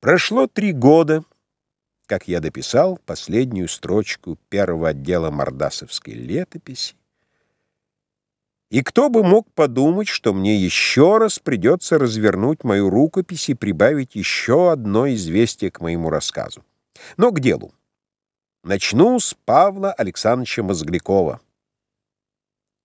Прошло три года, как я дописал последнюю строчку первого отдела мордасовской летописи, и кто бы мог подумать, что мне еще раз придется развернуть мою рукопись и прибавить еще одно известие к моему рассказу. Но к делу. Начну с Павла Александровича Мозглякова.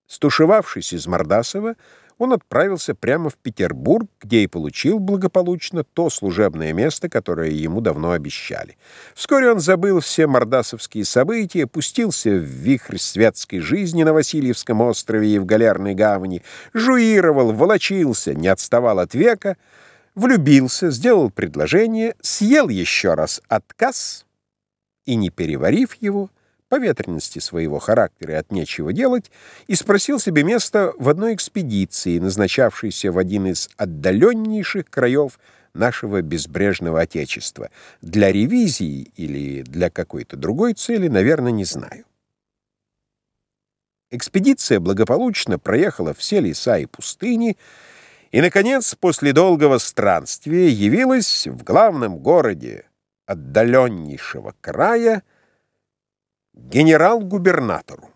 Стушевавшись из Мордасова, он отправился прямо в Петербург, где и получил благополучно то служебное место, которое ему давно обещали. Вскоре он забыл все мордасовские события, пустился в вихрь светской жизни на Васильевском острове и в Галерной гавани, жуировал, волочился, не отставал от века, влюбился, сделал предложение, съел еще раз отказ и, не переварив его, по ветренности своего характера и от нечего делать, и спросил себе место в одной экспедиции, назначавшейся в один из отдаленнейших краев нашего безбрежного Отечества. Для ревизии или для какой-то другой цели, наверное, не знаю. Экспедиция благополучно проехала все леса и пустыни, и, наконец, после долгого странствия явилась в главном городе отдаленнейшего края генерал-губернатору.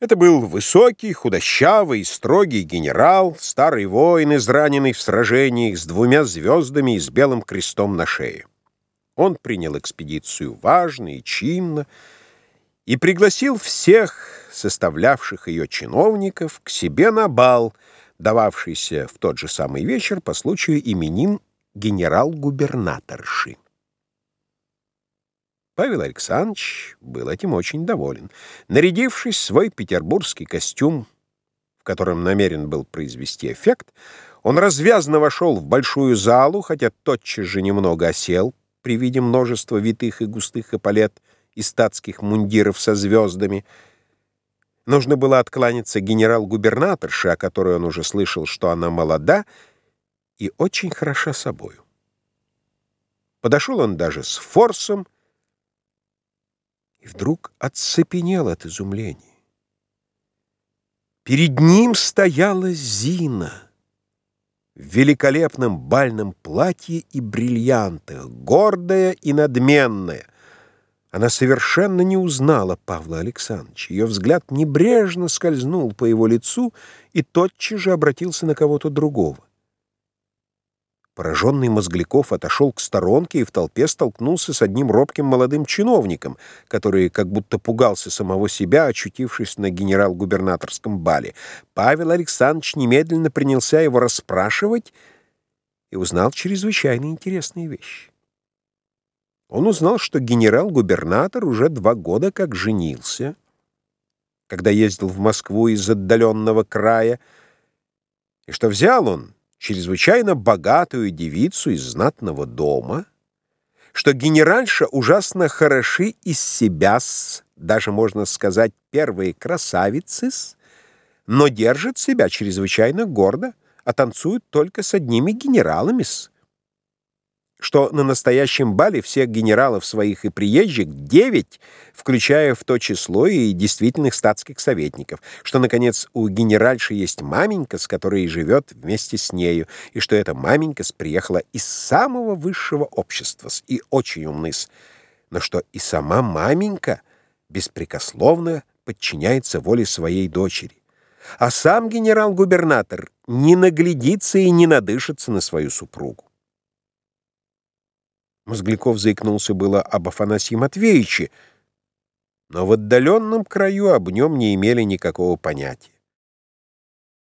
Это был высокий, худощавый, строгий генерал, старый воин, израненный в сражениях с двумя звездами и с белым крестом на шее. Он принял экспедицию важно и чинно и пригласил всех составлявших ее чиновников к себе на бал, дававшийся в тот же самый вечер по случаю именин генерал-губернаторши. Павел Александрович был этим очень доволен. Нарядившись в свой петербургский костюм, в котором намерен был произвести эффект, он развязно вошел в большую залу, хотя тотчас же немного осел при виде множества витых и густых эполет и статских мундиров со звездами. Нужно было откланяться генерал-губернаторше, о которой он уже слышал, что она молода и очень хороша собою. Подошел он даже с форсом, и вдруг оцепенел от изумления. Перед ним стояла Зина в великолепном бальном платье и бриллиантах, гордая и надменная. Она совершенно не узнала Павла Александровича. Ее взгляд небрежно скользнул по его лицу и тотчас же обратился на кого-то другого. Пораженный Мозгляков отошел к сторонке и в толпе столкнулся с одним робким молодым чиновником, который как будто пугался самого себя, очутившись на генерал-губернаторском бале. Павел Александрович немедленно принялся его расспрашивать и узнал чрезвычайно интересные вещи. Он узнал, что генерал-губернатор уже два года как женился, когда ездил в Москву из отдаленного края, и что взял он чрезвычайно богатую девицу из знатного дома, что генеральша ужасно хороши из себя, даже, можно сказать, первые красавицы, но держит себя чрезвычайно гордо, а танцует только с одними генералами, -с что на настоящем бале всех генералов своих и приезжих девять, включая в то число и действительных статских советников, что, наконец, у генеральши есть маменька, с которой живет вместе с нею, и что эта маменька приехала из самого высшего общества и очень умны но что и сама маменька беспрекословно подчиняется воле своей дочери. А сам генерал-губернатор не наглядится и не надышится на свою супругу. Мозгляков заикнулся было об Афанасии Матвеевиче, но в отдаленном краю об нем не имели никакого понятия.